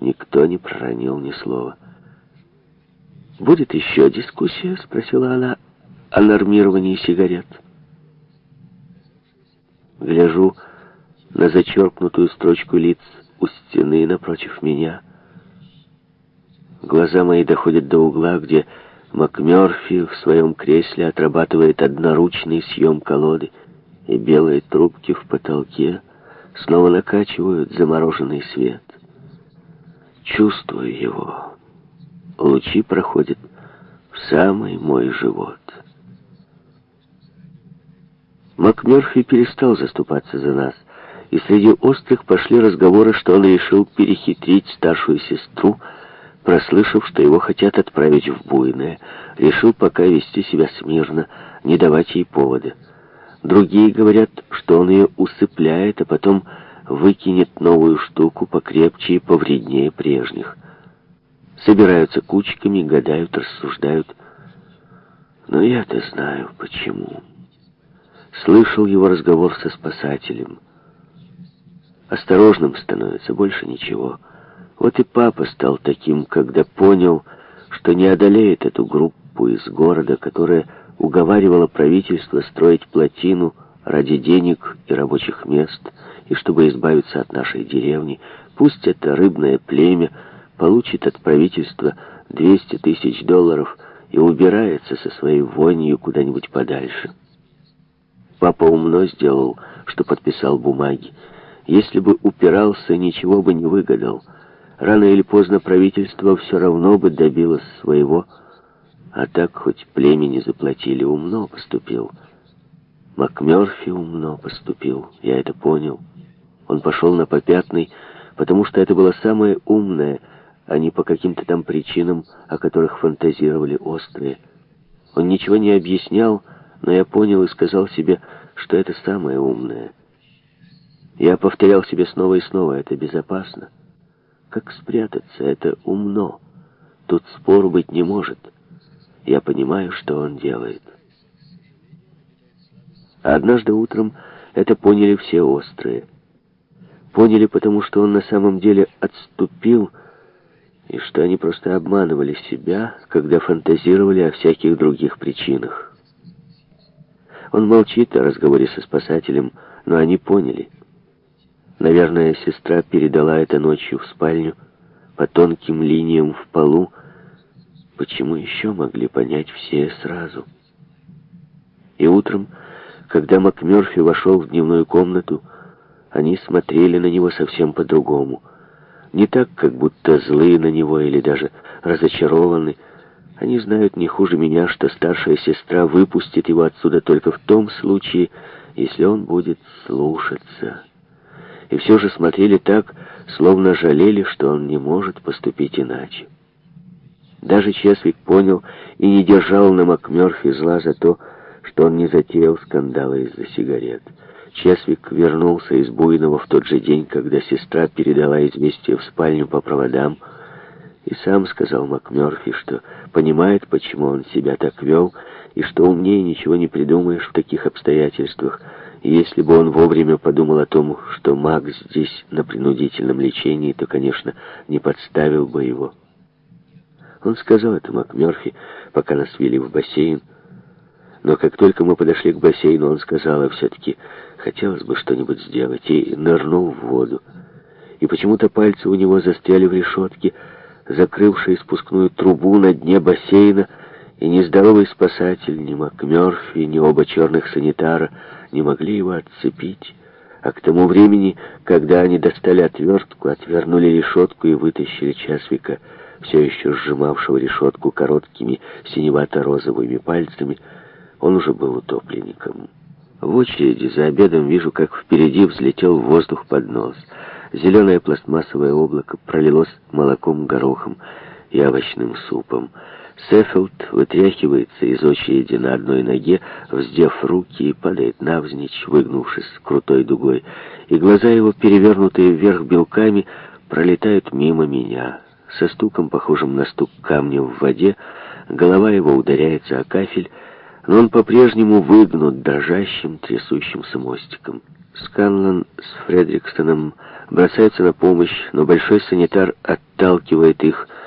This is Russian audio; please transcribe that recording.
Никто не проронил ни слова. «Будет еще дискуссия?» — спросила она о нормировании сигарет. Гляжу на зачеркнутую строчку лиц у стены напротив меня. Глаза мои доходят до угла, где МакМёрфи в своем кресле отрабатывает одноручный съем колоды, и белые трубки в потолке снова накачивают замороженный свет чувствую его. Лучи проходят в самый мой живот. МакМерфи перестал заступаться за нас, и среди острых пошли разговоры, что он решил перехитрить старшую сестру, прослышав, что его хотят отправить в буйное, решил пока вести себя смирно, не давать ей повода. Другие говорят, что он ее усыпляет, а потом выкинет новую штуку покрепче и повреднее прежних. Собираются кучками, гадают, рассуждают. Но я-то знаю, почему. Слышал его разговор со спасателем. Осторожным становится, больше ничего. Вот и папа стал таким, когда понял, что не одолеет эту группу из города, которая уговаривала правительство строить плотину, ради денег и рабочих мест, и чтобы избавиться от нашей деревни, пусть это рыбное племя получит от правительства 200 тысяч долларов и убирается со своей вонью куда-нибудь подальше. Папа умно сделал, что подписал бумаги. Если бы упирался, ничего бы не выгадал. Рано или поздно правительство все равно бы добилось своего, а так хоть племени заплатили, умно поступил. МакМерфи умно поступил, я это понял. Он пошел на попятный, потому что это было самое умное, а не по каким-то там причинам, о которых фантазировали острые. Он ничего не объяснял, но я понял и сказал себе, что это самое умное. Я повторял себе снова и снова, это безопасно. Как спрятаться, это умно. Тут спор быть не может. Я понимаю, что он делает». А однажды утром это поняли все острые. Поняли, потому что он на самом деле отступил, и что они просто обманывали себя, когда фантазировали о всяких других причинах. Он молчит о разговоре со спасателем, но они поняли. Наверное, сестра передала это ночью в спальню, по тонким линиям в полу. Почему еще могли понять все сразу? И утром... Когда МакМёрфи вошел в дневную комнату, они смотрели на него совсем по-другому. Не так, как будто злые на него или даже разочарованы. Они знают не хуже меня, что старшая сестра выпустит его отсюда только в том случае, если он будет слушаться. И все же смотрели так, словно жалели, что он не может поступить иначе. Даже Чесвик понял и не держал на МакМёрфи зла за то, что что он не затеял скандала из-за сигарет. Чесвик вернулся из Буйного в тот же день, когда сестра передала известие в спальню по проводам, и сам сказал МакМёрфи, что понимает, почему он себя так вел, и что умнее ничего не придумаешь в таких обстоятельствах. И если бы он вовремя подумал о том, что Мак здесь на принудительном лечении, то, конечно, не подставил бы его. Он сказал это МакМёрфи, пока нас вели в бассейн, но как только мы подошли к бассейну, он сказал, а все-таки хотелось бы что-нибудь сделать, и нырнул в воду. И почему-то пальцы у него застряли в решетке, закрывшей спускную трубу на дне бассейна, и ни здоровый спасатель, ни МакМёрфи, ни оба черных санитара не могли его отцепить. А к тому времени, когда они достали отвертку, отвернули решетку и вытащили часвика, все еще сжимавшего решетку короткими синевато-розовыми пальцами, он уже был утопленником. В очереди за обедом вижу, как впереди взлетел в воздух под нос. Зеленое пластмассовое облако пролилось молоком, горохом и овощным супом. Сеффилд вытряхивается из очереди на одной ноге, вздев руки и падает навзничь, выгнувшись крутой дугой, и глаза его, перевернутые вверх белками, пролетают мимо меня. Со стуком, похожим на стук камня в воде, голова его ударяется о кафель, но он по-прежнему выгнут дрожащим, трясущимся мостиком. Сканлан с Фредрикстоном бросаются на помощь, но большой санитар отталкивает их,